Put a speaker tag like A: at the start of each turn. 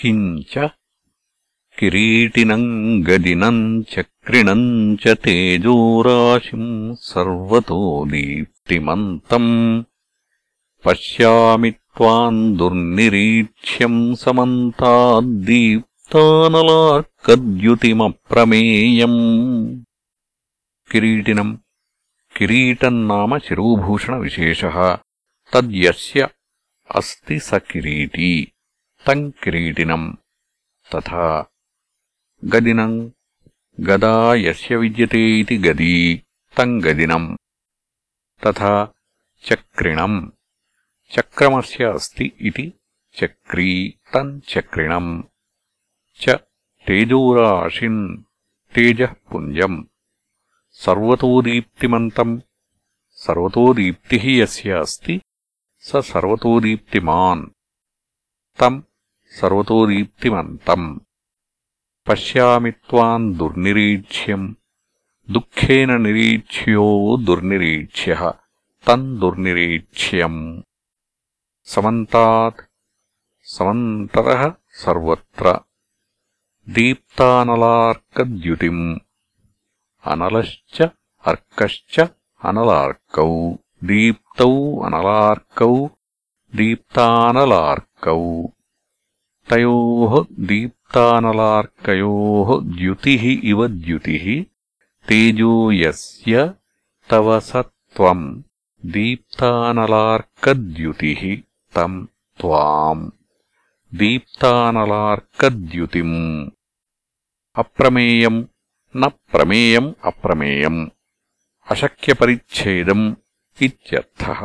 A: किञ्च किरीटिनम् गदिनम् चक्रिणम् च तेजोराशिम् सर्वतो दीप्तिमन्तम् पश्यामि त्वाम् दुर्निरीक्ष्यम् समन्ताद्दीप्तानलार्कद्युतिमप्रमेयम् किरीटिनम् किरीटम् नाम शिरोभूषणविशेषः तद्यस्य अस्ति स किरीटी तम् किरीटिनम् तथा गदिनम् गदा यस्य विद्यते इति गदी तम् गदिनम् तथा चक्रिणम्। चक्रमस्य अस्ति इति चक्री तम् चक्रिणम् च तेजोराशिन् तेजः पुञ्जम्। सर्वतो दीप्तिमन्तम्। सर्वतो दीप्तिः यस्य अस्ति स सर्वतो दीप्तिमान्। तम् సర్వతోదీప్తిమంతం పశ్యామి త్వాం దుర్నిరీక్ష్యం. దుఃఖేన నిరీక్ష్యో దుర్నిరీక్ష్య. తన్ దుర్నిరీక్ష్యం. సమంతాత్. సమంతర సర్వత్ర. దీప్తానలార్కద్యుతిం. అనలశ్చ అర్కశ్చ అనలార్కౌ. దీప్తౌ అనలార్కౌ. దీప్తానలార్కౌ. తయోః దీప్తానలార్కయోः ద్యుతిः ఇవ ద్యుతిः తేజోయస్య తవ స త్వం తం త్వాम् దీప్తానలార్కద్యుతిम् అప్రమేయం న ప్రమేయం అప్రమేయం అశక్యపరిచ్ఛేదం ఇత్యర్థः